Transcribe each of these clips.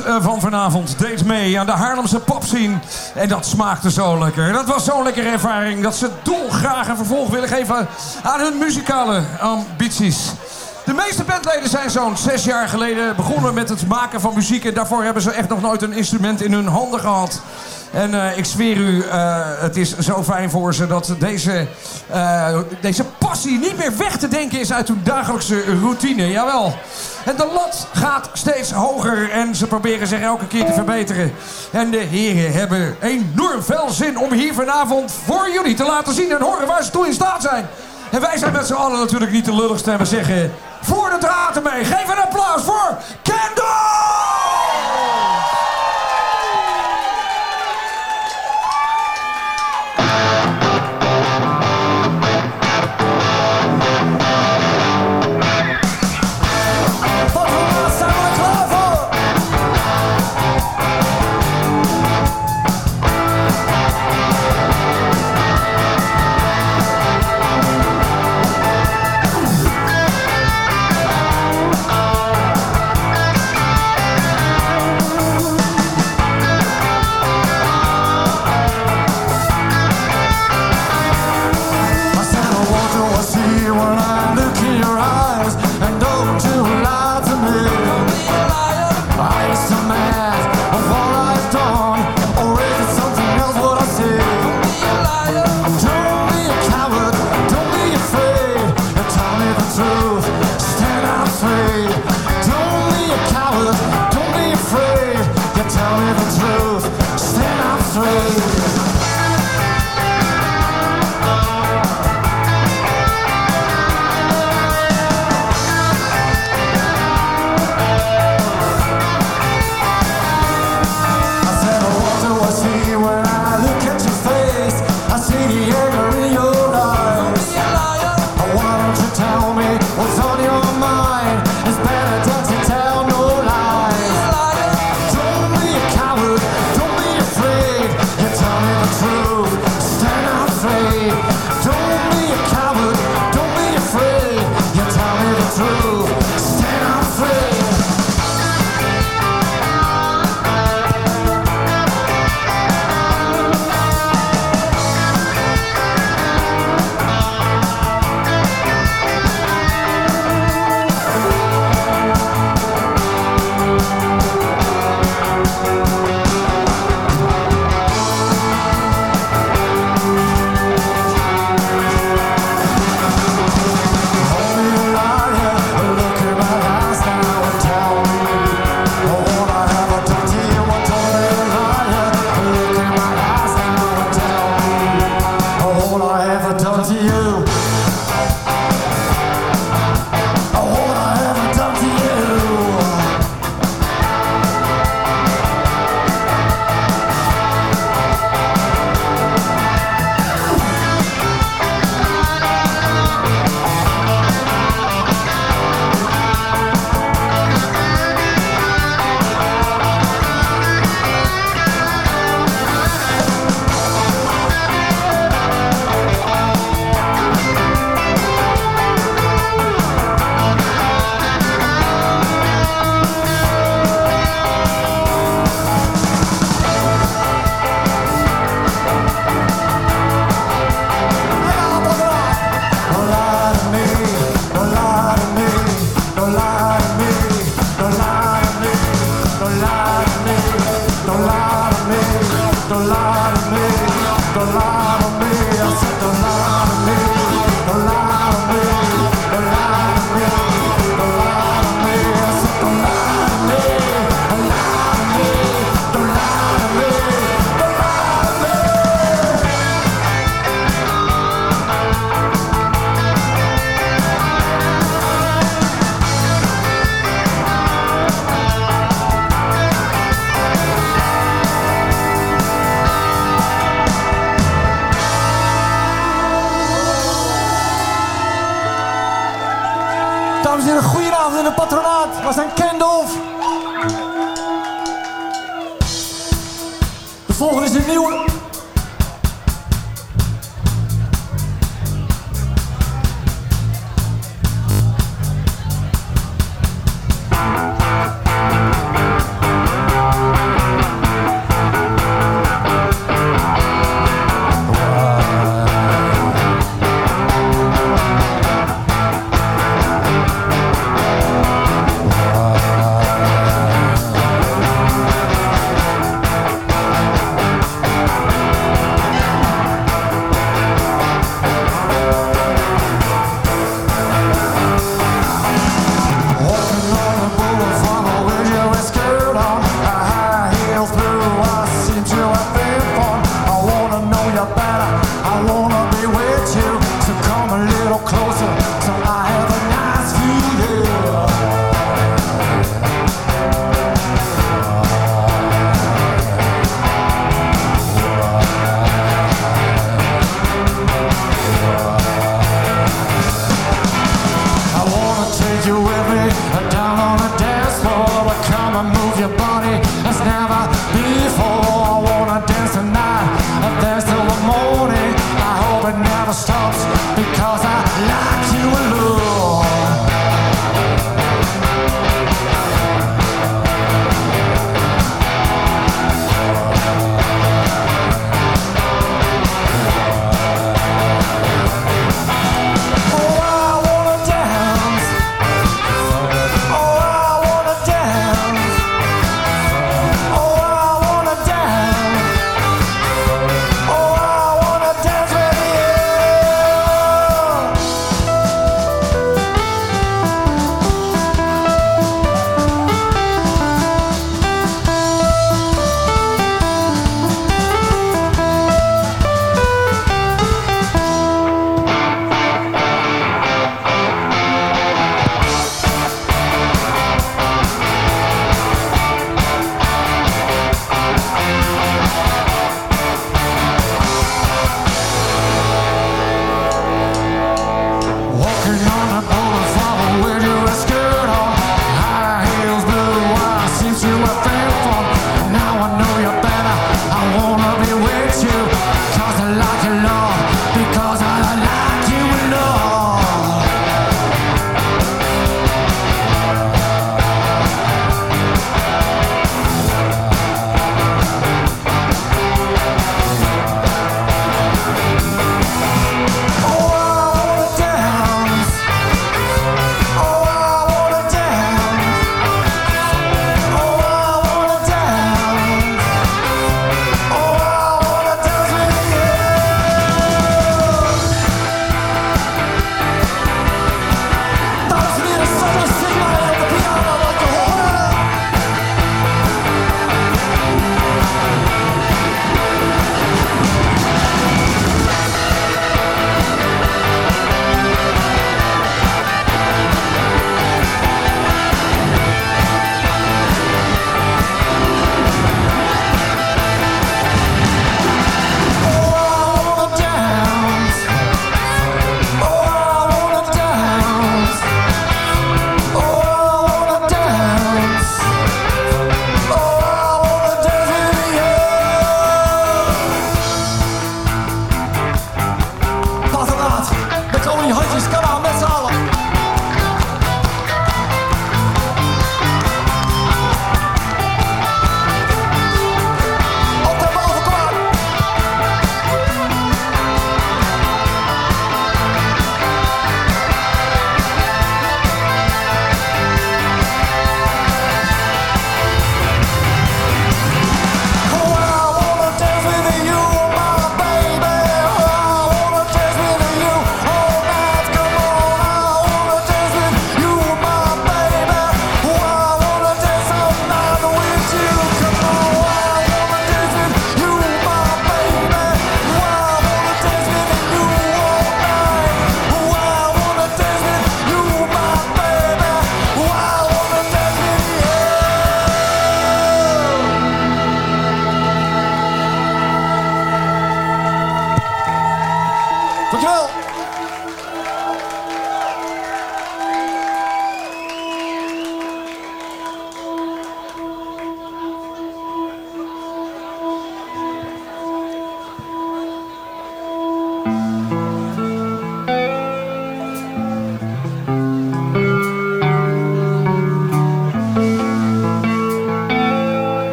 eh, van vanavond deed mee aan de Haarlemse popscene. En dat smaakte zo lekker. Dat was zo'n lekkere ervaring dat ze dolgraag een vervolg willen geven aan hun muzikale ambities. De meeste bandleden zijn zo'n zes jaar geleden begonnen met het maken van muziek. En daarvoor hebben ze echt nog nooit een instrument in hun handen gehad. En eh, ik zweer u, eh, het is zo fijn voor ze dat deze, eh, deze passie niet meer weg te denken is uit hun dagelijkse routine. Jawel. En de lat gaat steeds hoger en ze proberen zich elke keer te verbeteren. En de heren hebben enorm veel zin om hier vanavond voor jullie te laten zien en horen waar ze toe in staat zijn. En wij zijn met z'n allen natuurlijk niet de lulligste en we zeggen... Voor de draad ermee. Geef een applaus voor Kendall!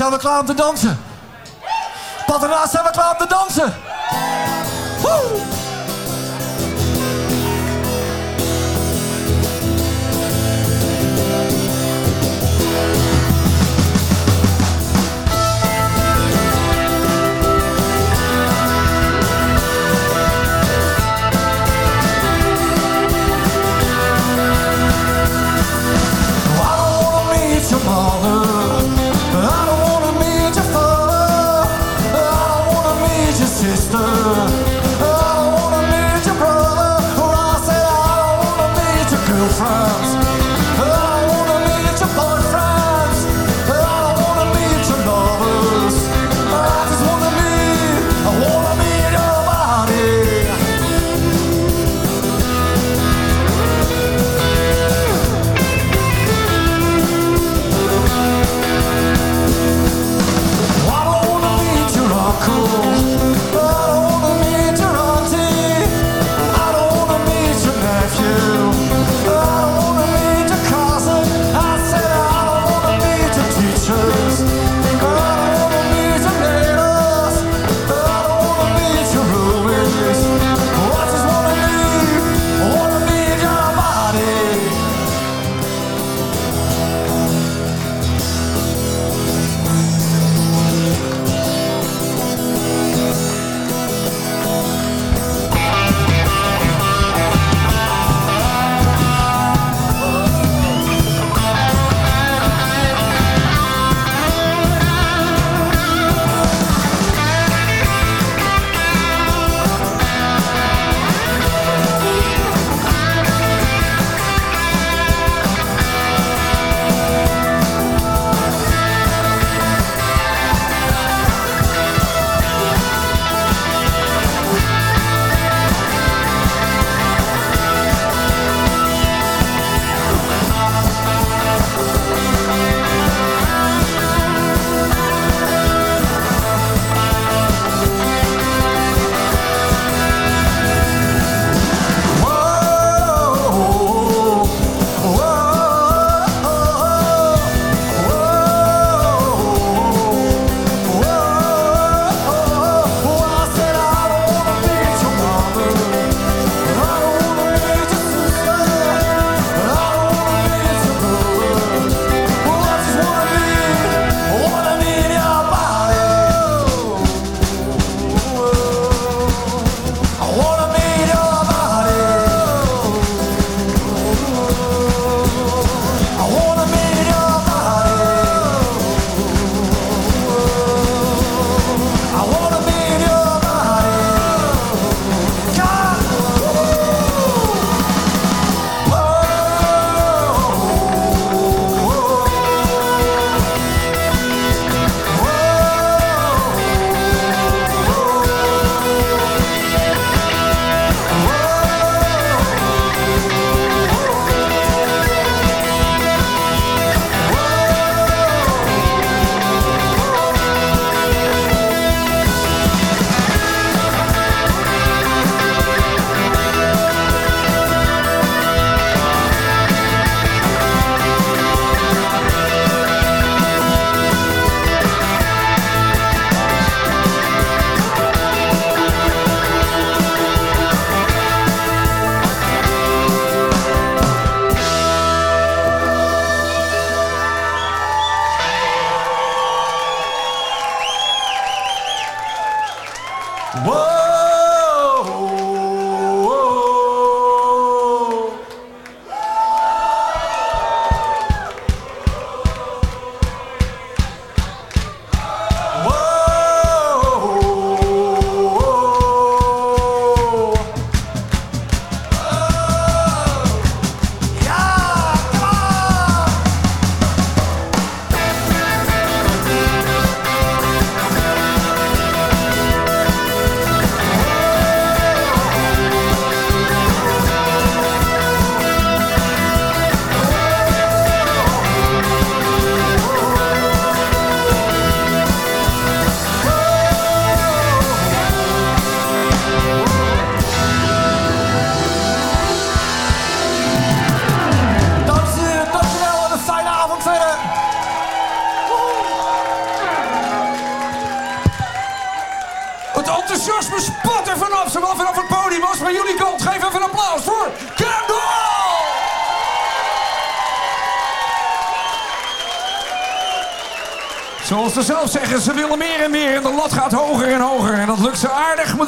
Zijn we klaar om te dansen? Paternaar, zijn we klaar om te dansen? Woe!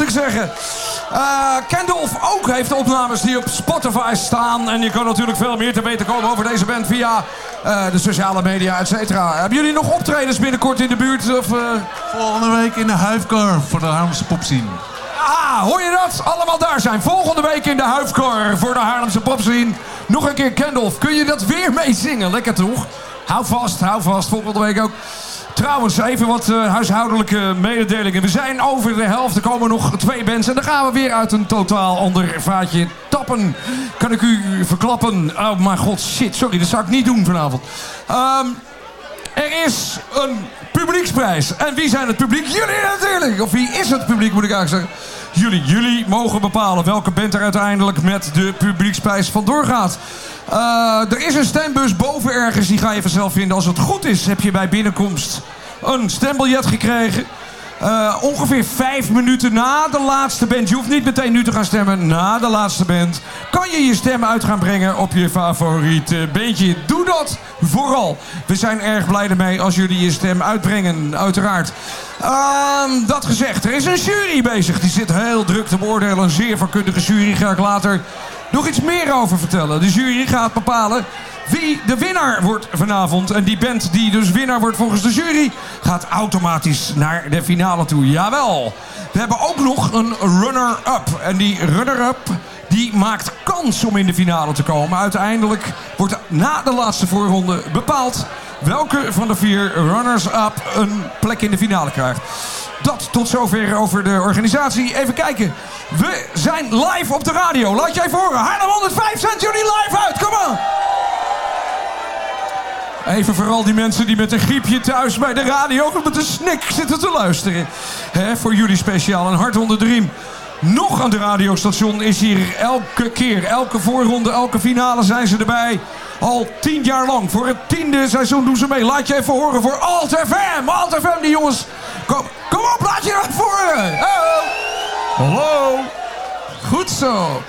Ik zeggen. Uh, Kendolf ook heeft opnames die op Spotify staan. En je kan natuurlijk veel meer te weten komen over deze band via uh, de sociale media, et cetera. Hebben jullie nog optredens binnenkort in de buurt? Of, uh... Volgende week in de Huifkar voor de Haarlemse Popscene. Ah, hoor je dat? Allemaal daar zijn. Volgende week in de Huifkar voor de Haarlemse Popscene. Nog een keer Kendolf. Kun je dat weer meezingen? Lekker toch? Hou vast, hou vast. Volgende week ook. Trouwens, even wat uh, huishoudelijke mededelingen. We zijn over de helft. Er komen nog twee bands. En dan gaan we weer uit een totaal ander vaatje tappen. Kan ik u verklappen? Oh mijn god, shit. Sorry, dat zou ik niet doen vanavond. Um, er is een publieksprijs. En wie zijn het publiek? Jullie natuurlijk. Of wie is het publiek, moet ik eigenlijk zeggen. Jullie, jullie mogen bepalen welke band er uiteindelijk met de publieksprijs vandoor gaat. Uh, er is een stembus boven ergens, die ga je vanzelf vinden. Als het goed is, heb je bij binnenkomst een stembiljet gekregen. Uh, ongeveer vijf minuten na de laatste band. Je hoeft niet meteen nu te gaan stemmen. Na de laatste band kan je je stem uit gaan brengen op je favoriete bandje. Doe dat vooral. We zijn erg blij ermee als jullie je stem uitbrengen, uiteraard. Uh, dat gezegd, er is een jury bezig. Die zit heel druk te beoordelen. Een zeer vakkundige jury. Ga ik later nog iets meer over vertellen. De jury gaat bepalen wie de winnaar wordt vanavond. En die band die dus winnaar wordt volgens de jury... gaat automatisch naar de finale toe. Jawel. We hebben ook nog een runner-up. En die runner-up die maakt kans om in de finale te komen. Uiteindelijk wordt na de laatste voorronde bepaald... welke van de vier runners-up een plek in de finale krijgt. Dat tot zover over de organisatie. Even kijken. We zijn live op de radio. Laat jij voor. Haarlem 105 zendt jullie live uit. Kom maar. Even vooral die mensen die met een griepje thuis bij de radio of met een snik zitten te luisteren. He, voor jullie speciaal een hart onder de riem. Nog een radiostation is hier elke keer, elke voorronde, elke finale zijn ze erbij. Al tien jaar lang. Voor het tiende seizoen doen ze mee. Laat je even horen voor Alt FM. Alt FM, die jongens. Kom, kom op, laat je even horen. Hallo. Hallo. Goed zo.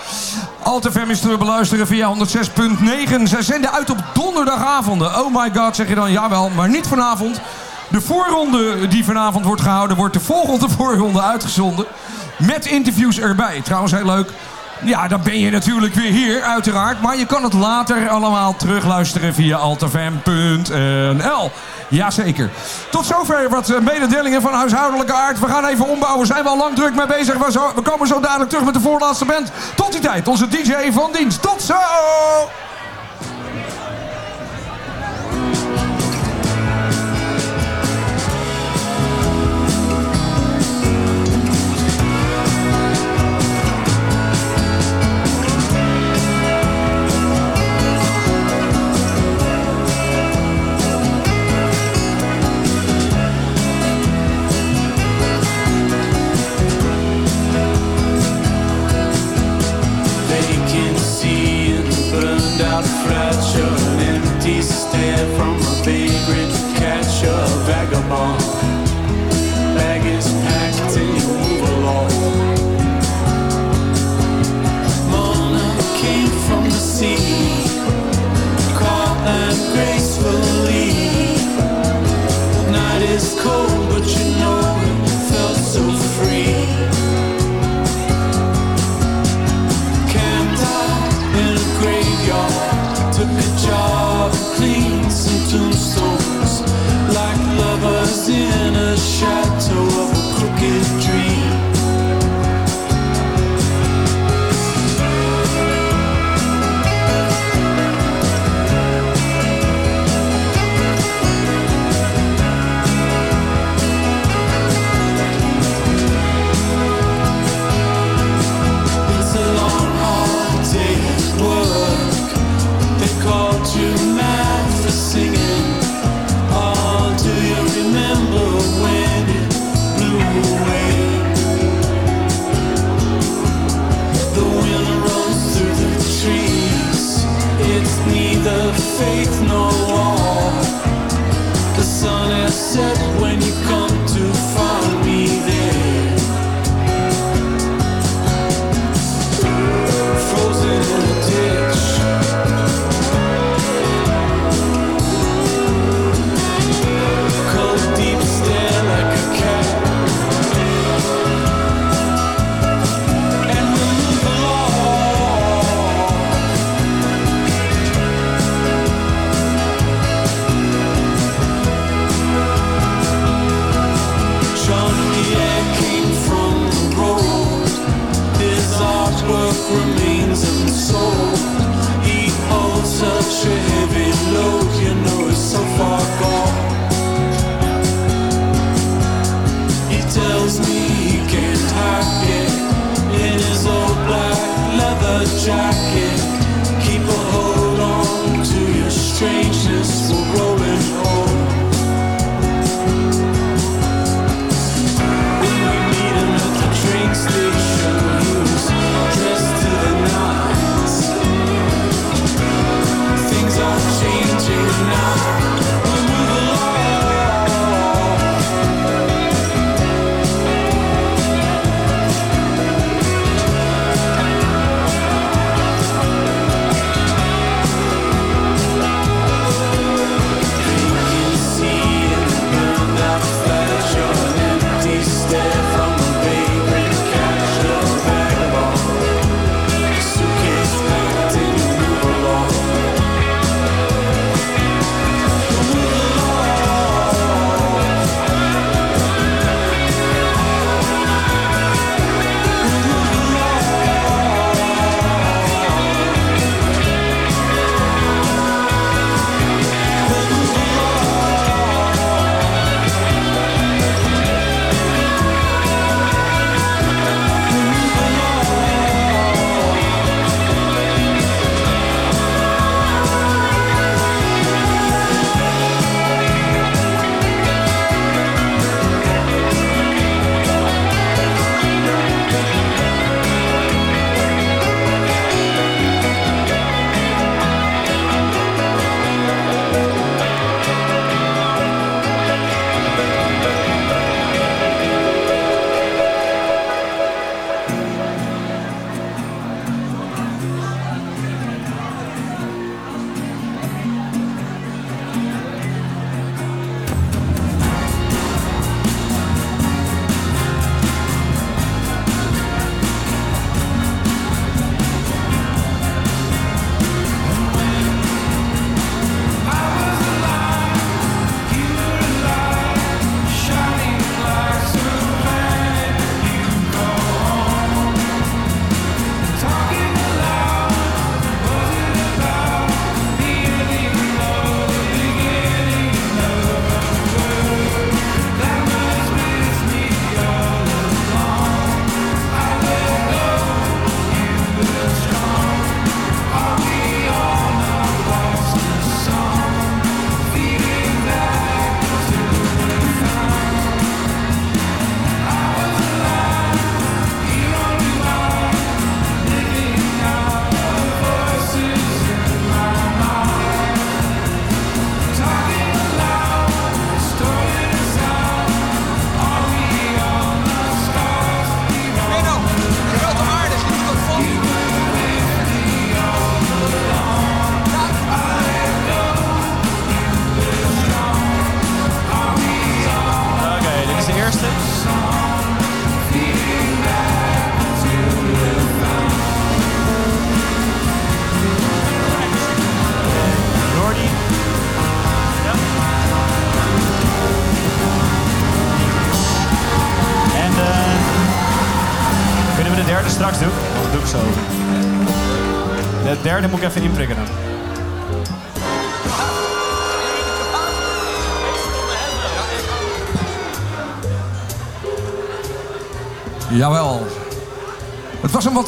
Alt FM is te beluisteren via 106.9. Zij zenden uit op donderdagavonden. Oh my god, zeg je dan. Jawel, maar niet vanavond. De voorronde die vanavond wordt gehouden... wordt de volgende voorronde uitgezonden. Met interviews erbij. Trouwens, heel leuk. Ja, dan ben je natuurlijk weer hier, uiteraard. Maar je kan het later allemaal terugluisteren via altfm.nl. Jazeker. Tot zover wat eh, mededelingen van huishoudelijke aard. We gaan even ombouwen. Zijn we al lang druk mee bezig. We, we komen zo dadelijk terug met de voorlaatste band. Tot die tijd, onze DJ van dienst. Tot zo!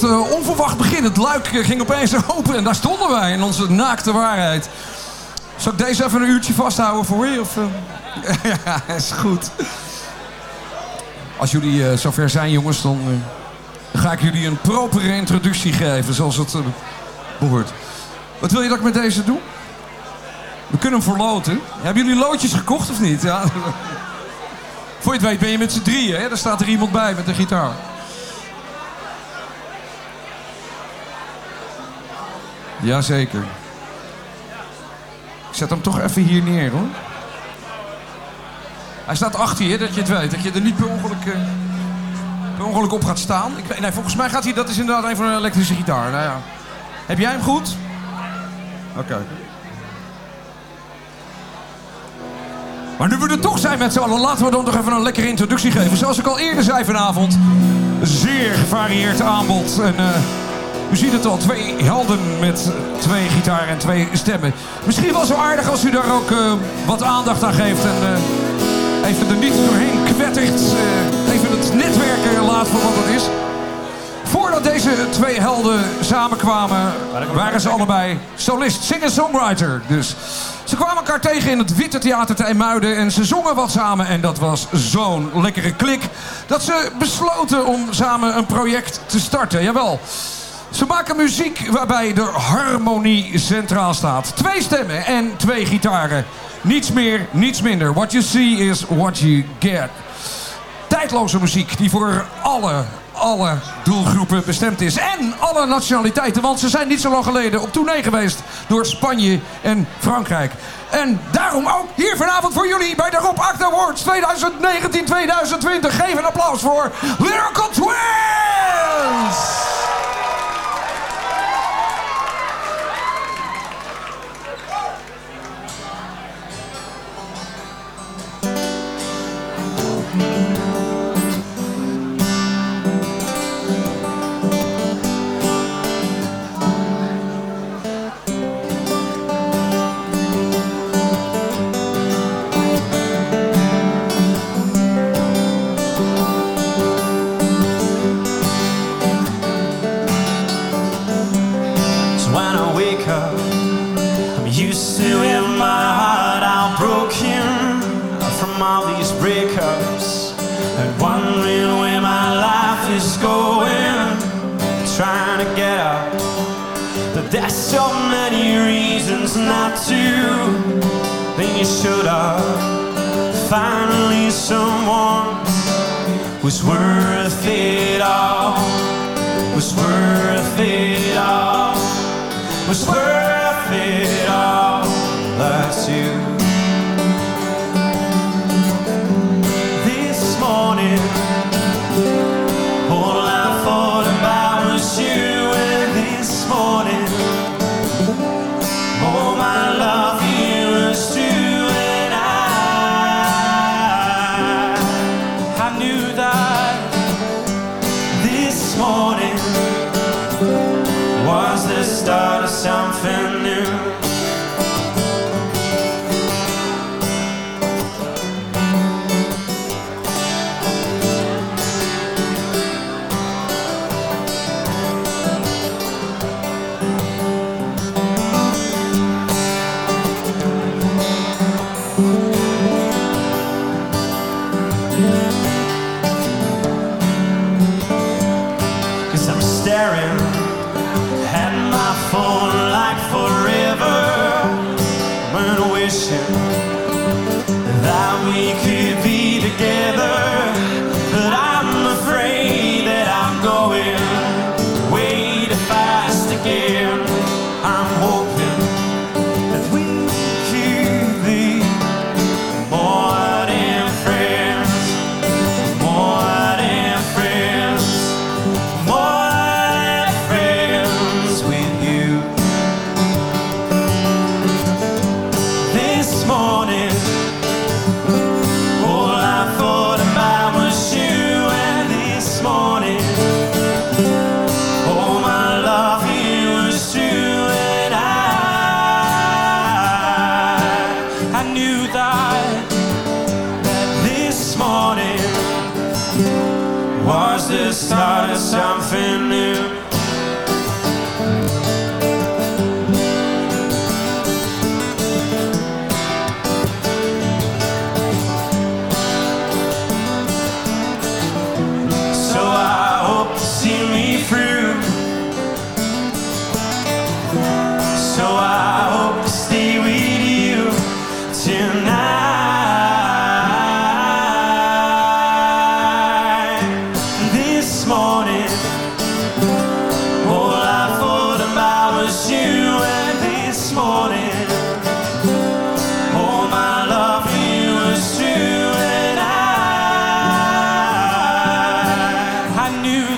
Eh, onverwacht begin. Het luik eh, ging opeens open en daar stonden wij in onze naakte waarheid. Zal ik deze even een uurtje vasthouden voor je? Of, eh? ja, is goed. Als jullie eh, zover zijn, jongens, dan ga ik jullie een propere introductie geven, zoals het eh, behoort. Wat wil je dat ik met deze doe? We kunnen hem verloten. Hebben jullie loodjes gekocht of niet? Ja. Voor je het weet ben je met z'n drieën. Hè? Daar staat er iemand bij met een gitaar. Jazeker. Ik zet hem toch even hier neer hoor. Hij staat achter je, dat je het weet. Dat je er niet per ongeluk, eh, per ongeluk op gaat staan. Ik, nee, volgens mij gaat hij, dat is inderdaad even een elektrische gitaar. Nou ja. Heb jij hem goed? Oké. Maar nu we er toch zijn met z'n allen, laten we dan toch even een lekkere introductie geven. Zoals ik al eerder zei vanavond, zeer gevarieerd aanbod. Eh, u ziet het al, twee helden met twee gitaren en twee stemmen. Misschien wel zo aardig als u daar ook eh, wat aandacht aan geeft. En eh, even er niet doorheen kwettert. eh, even het netwerken laat voor wat het is. Voordat deze twee helden samenkwamen, waren ze allebei solist, singer-songwriter. Dus ze kwamen elkaar tegen in het Witte Theater te IJmuiden en ze zongen wat samen. En dat was zo'n lekkere klik dat ze besloten om samen een project te starten. Jawel. Ze maken muziek waarbij de harmonie centraal staat. Twee stemmen en twee gitaren. Niets meer, niets minder. What you see is what you get tijdloze muziek die voor alle, alle doelgroepen bestemd is. En alle nationaliteiten, want ze zijn niet zo lang geleden op tournee geweest door Spanje en Frankrijk. En daarom ook hier vanavond voor jullie bij de Rob Act Awards 2019-2020. Geef een applaus voor Lyrical Twins!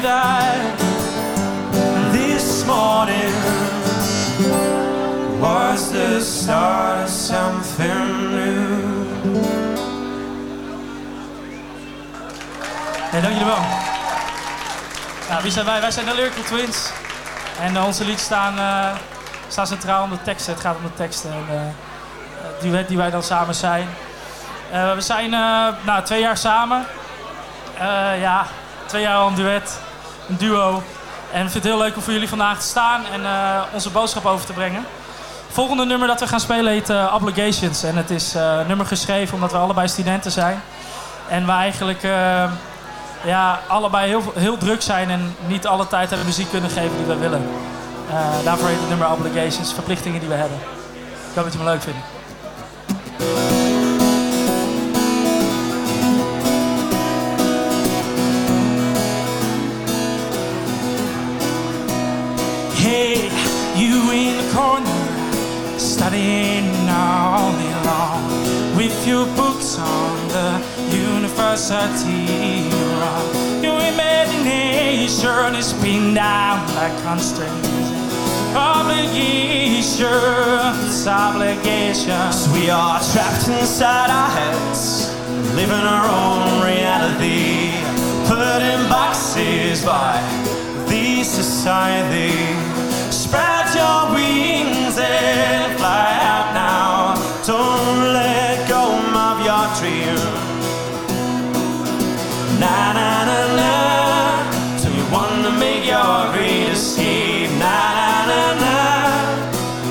That this morning was the start something new. Ja, dank jullie wel. Nou, wie zijn wij? Wij zijn de Lyrical Twins. En eh, onze liedjes staan, eh, staan centraal om de teksten. Het gaat om de teksten en eh, het duet die wij dan samen zijn. Eh, we zijn eh, nou, twee jaar samen. Eh, ja, twee jaar al een duet, een duo. En ik vind het heel leuk om voor jullie vandaag te staan en eh, onze boodschap over te brengen. Het volgende nummer dat we gaan spelen heet eh, Obligations. En het is een nummer geschreven omdat we allebei studenten zijn. En we eigenlijk ja, allebei heel, heel druk zijn en niet alle tijd aan de muziek kunnen geven die we willen. Daarvoor heet het nummer Obligations, verplichtingen die we hebben. Ik hoop dat je me leuk vindt. Corner, studying all day long with your books on the university run. Your imagination is pinned down by constraints. Obligations, obligations. We are trapped inside our heads, living our own reality, put in boxes by the society. Spread your wings and fly out now. Don't let go of your dream. Na na na you wanna make your? Na na na na.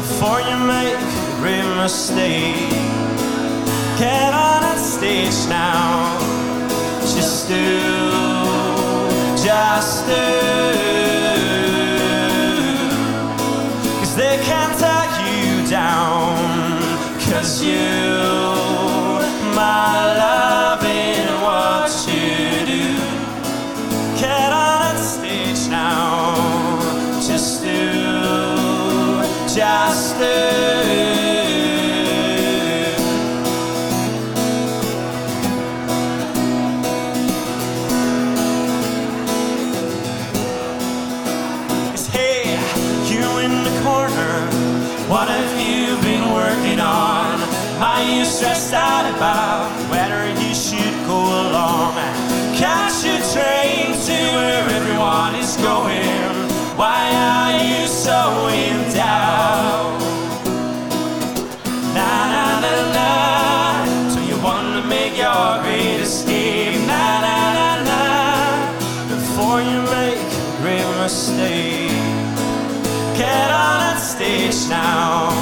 Before you make a great mistake, get on stage now. Just do, just do. Going. Why are you so in doubt? Na na na na. So you wanna make your great escape? Na na na na. Before you make a great mistake. Get on that stage now.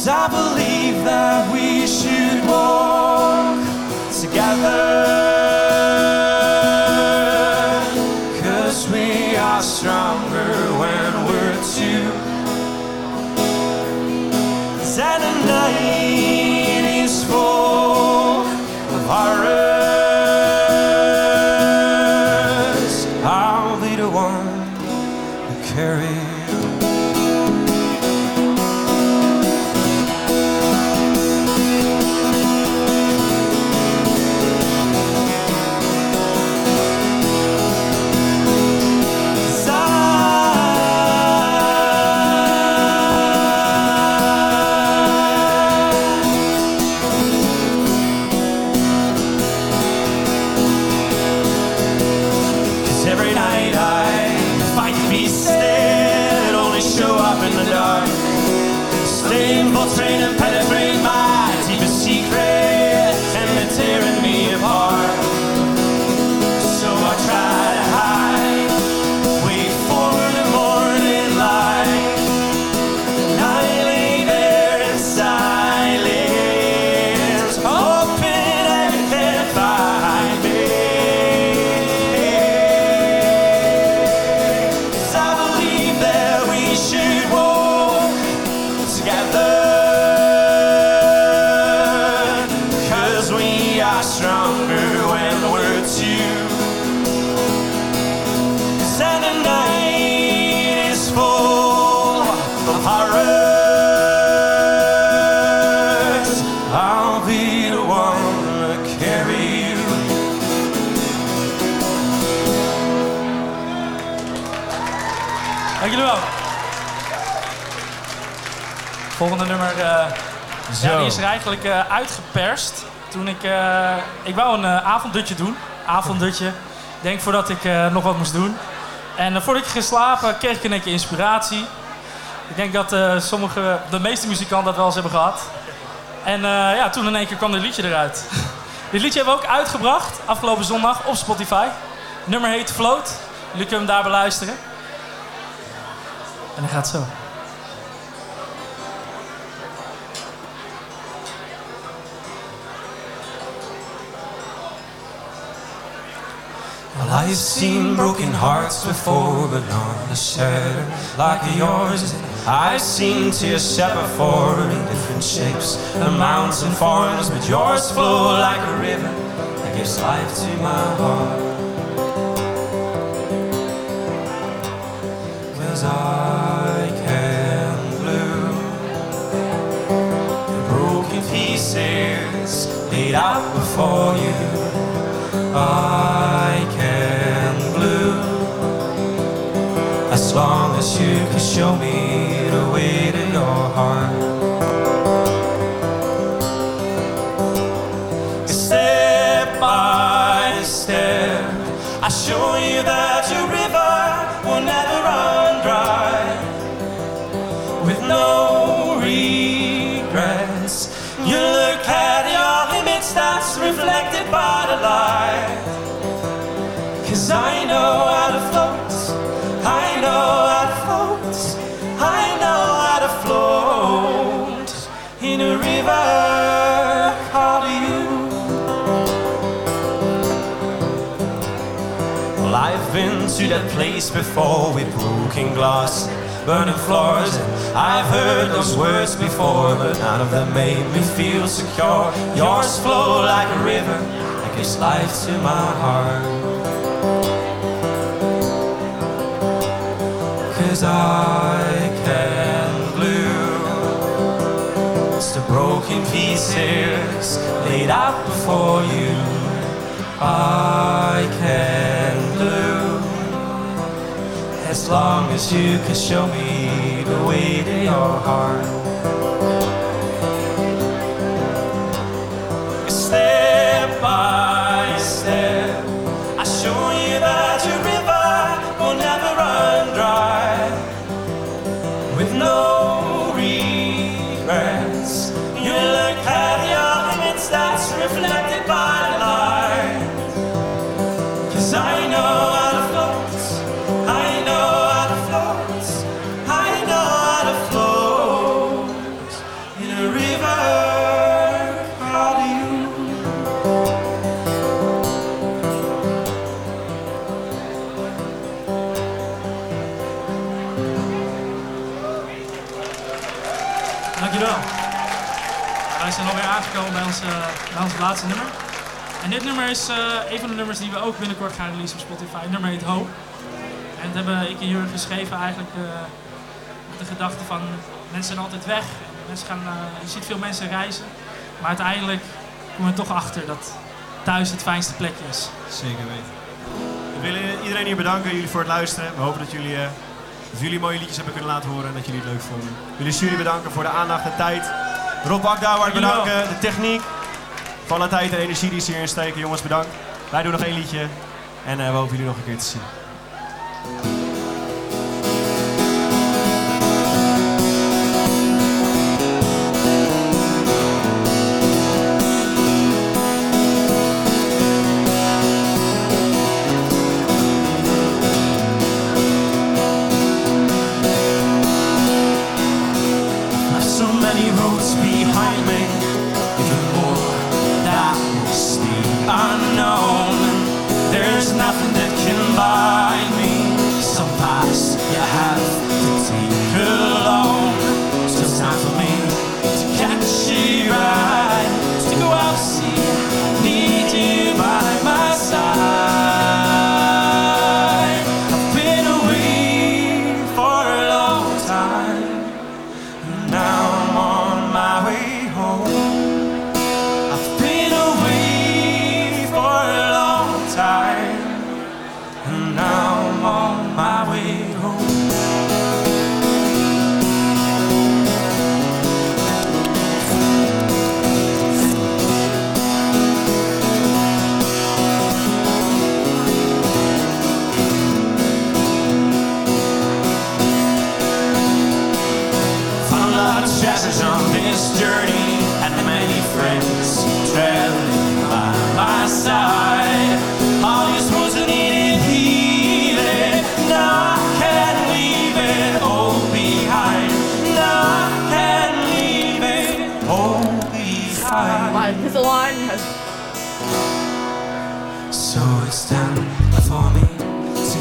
Cause I believe that we should walk together. Dank jullie wel. Volgende nummer. eh, ja, die is er eigenlijk eh, uitgeperst. Toen ik. eh, ik wou een avonddutje doen. Avonddutje. Denk voordat ik nog wat moest doen. En voordat ik ging slapen kreeg ik één keer inspiratie. Ik denk dat sommige, de meeste muzikanten dat wel eens hebben gehad. En ja, toen in één keer kwam dit liedje eruit. dit liedje hebben we ook uitgebracht afgelopen zondag op Spotify. Het nummer heet Float. Jullie kunnen hem daar beluisteren. Zo. Well, I've seen broken hearts before, but not as shattered like yours. I've seen tears shed before in different shapes and mountain forms, but yours flow like a river that gives life to my heart. Cause I pieces laid out before you. I can glue as long as you can show me the way to your heart. Step by step, I show you that to that place before with broken glass, burning floors. I've heard those words before, but none of them made me feel secure. Yours flow like a river, that gives life to my heart. Cause I can glue It's the broken pieces laid out before you I can As long as you can show me the way to your heart. Step by eh, laatste nummer. En dit nummer is eh, een van de nummers die we ook binnenkort gaan releasen op Spotify. Het nummer heet Hoop. En dat hebben ik en Jurgen geschreven eigenlijk eh, met de gedachte van mensen zijn altijd weg. En mensen gaan, eh, je ziet veel mensen reizen. Maar uiteindelijk komen we toch achter dat thuis het fijnste plekje is. Zeker weten. We willen iedereen hier bedanken, jullie voor het luisteren. We hopen dat jullie, eh, dat jullie mooie liedjes hebben kunnen laten horen en dat jullie het leuk vonden. We willen jullie bedanken voor de aandacht en tijd. Rob Akdouwer Jullie bedanken, de techniek. Van tijd en energie die ze hierin steken. Jongens, bedankt. Wij doen nog één liedje en eh, we hopen jullie nog een keer te zien.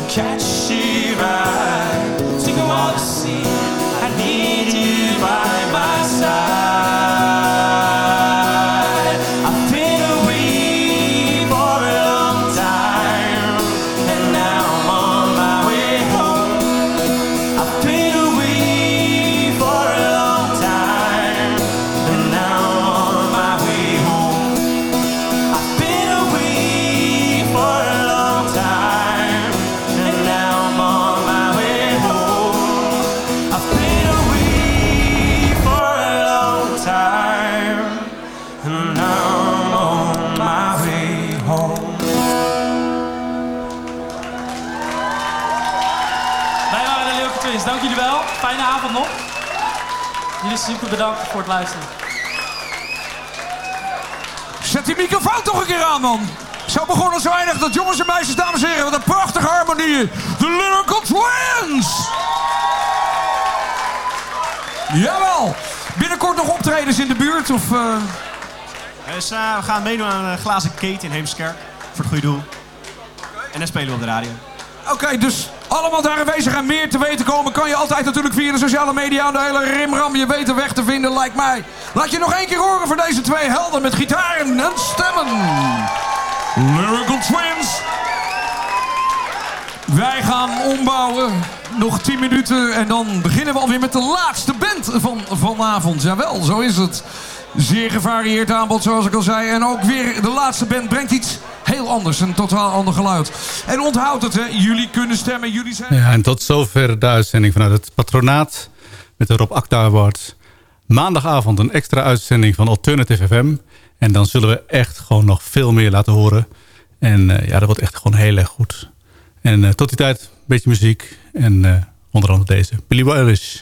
catchy ride. Super bedankt voor het luisteren. Zet die microfoon toch een keer aan, man. Zo begon het zo eindig dat jongens en meisjes, dames en heren, wat een prachtige harmonie. De Lyrical Twins! Jawel! Binnenkort nog optredens in de buurt of... eh, Dus eh, we gaan meedoen aan een glazen kate in Heemskerk. Voor het goede doel. En dan spelen we op de radio. Oké, dus allemaal daar aanwezig en meer te weten komen... kan je altijd natuurlijk via de sociale media en de hele rimram je weten weg te vinden, lijkt mij. Laat je nog één keer horen voor deze twee helden met gitaren en stemmen. Lyrical Twins. Wij gaan ombouwen. Nog 10 minuten en dan beginnen we alweer met de laatste band van vanavond. Jawel, zo is het. Zeer gevarieerd aanbod, zoals ik al zei. En ook weer de laatste band brengt iets heel anders. Een totaal ander geluid. En onthoud het, hè. Jullie kunnen stemmen. Jullie zijn... Ja, en tot zover de uitzending vanuit het patronaat met de Rob Acta Award. Maandagavond een extra uitzending van Alternative FM. En dan zullen we echt gewoon nog veel meer laten horen. En eh, ja, dat wordt echt gewoon heel erg goed. En eh, tot die tijd, een beetje muziek. En eh, onder andere deze, Billy Eilish.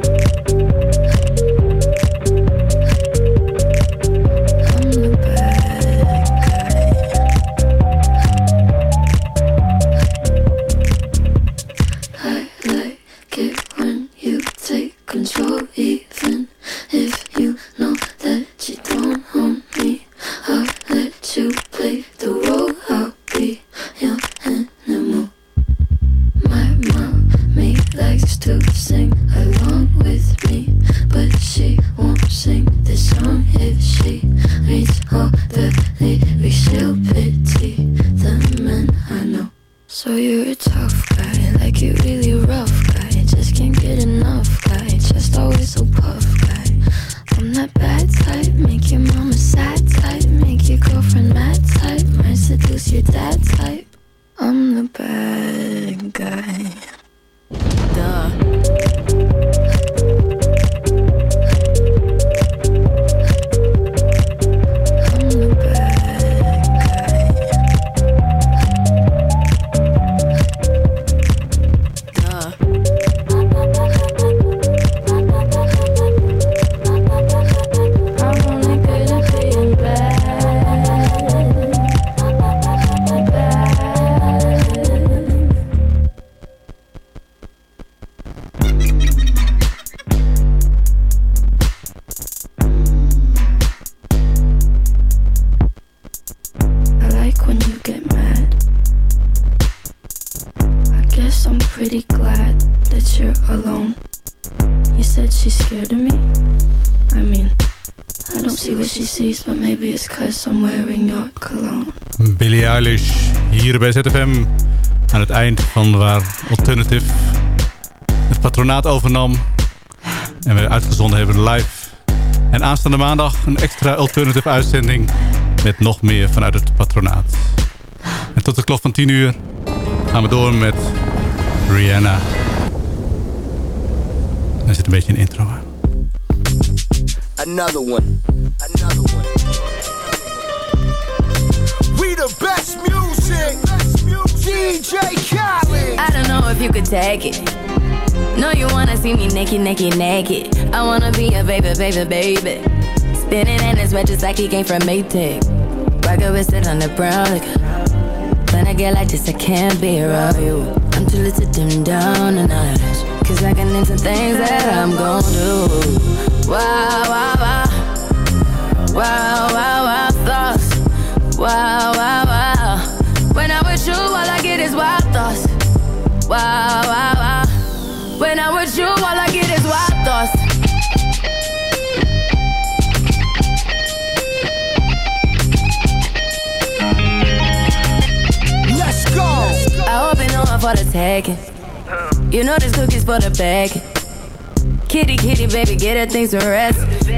To sing along with me, but she won't sing this song if she reads all the lyrics. She'll hier bij ZFM. Aan het eind van waar Alternative het patronaat overnam. En we uitgezonden hebben live. En aanstaande maandag een extra Alternative uitzending. Met nog meer vanuit het patronaat. En tot de klok van 10 uur gaan we door met Rihanna. Er zit een beetje een intro aan. Another one. Another one. We the best. DJ Khaled. I don't know if you could take it. No, you wanna see me naked, naked, naked. I wanna be a baby, baby, baby. Spinning in his red just like he came from Maytag. Rocket with it on the brown. Like, when I get like this, I can't be around you. I'm too little to dim down a notch. Cause I can into things that I'm gon' do. Wow, wow, wow. Wow, wow, wow, thoughts. Wow, wow, wow. wow, wow, wow. When I'm with you, all I get is wild thoughts. Let's go. I hope you know I'm for the taking. You know this cookie's for the bag. Kitty, kitty, baby, get her things to rest.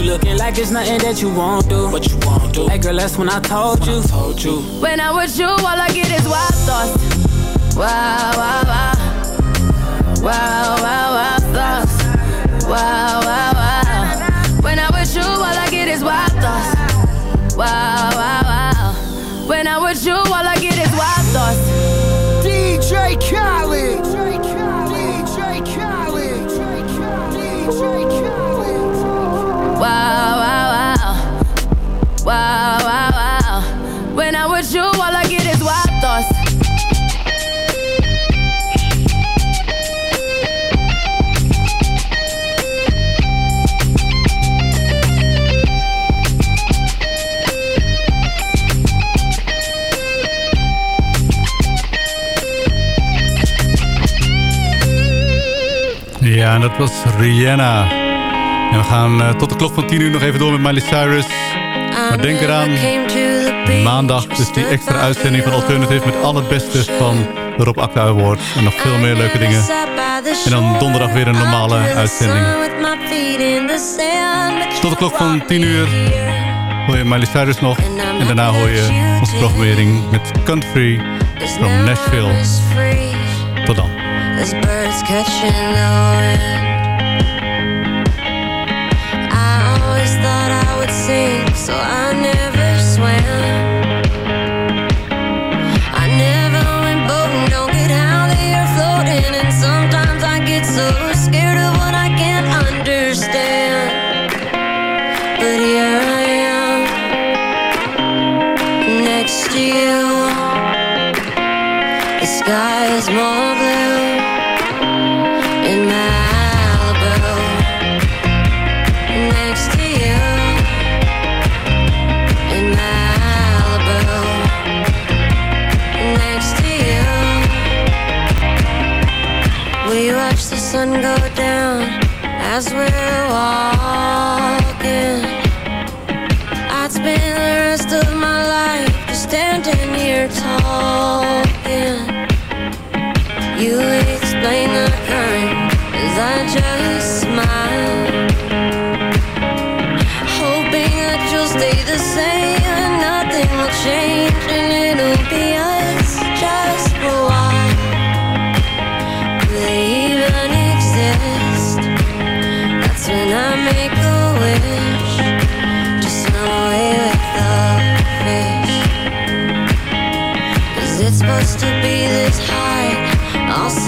You looking like it's nothing that you won't do. What you won't do. Hey girl, that's when I told you. told you. When I'm with you, all I get is wild thoughts. Wow, wow, wow. Wow, wow, wow, thoughts. Wow, wow, wow. When I'm with you, all I get is wild thoughts. Wow, wow, wow. When I'm with you, all I get is wild thoughts. DJ Khaled. DJ Khaled. DJ Khaled. Ja, en dat was Rihanna. En we gaan eh, tot de klok van 10 uur nog even door met Miley Cyrus. Maar denk eraan, maandag dus die extra uitzending van Alternative... met al het beste van de Rob Akda Awards. En nog veel meer leuke dingen. En dan donderdag weer een normale uitzending. Tot de klok van 10 uur hoor je Miley Cyrus nog. En daarna hoor je onze programmering met Country from Nashville. Tot dan. There's birds catching the wind. I always thought I would sink, so I never as we're walking. I'd spend the rest of my life just standing here talking.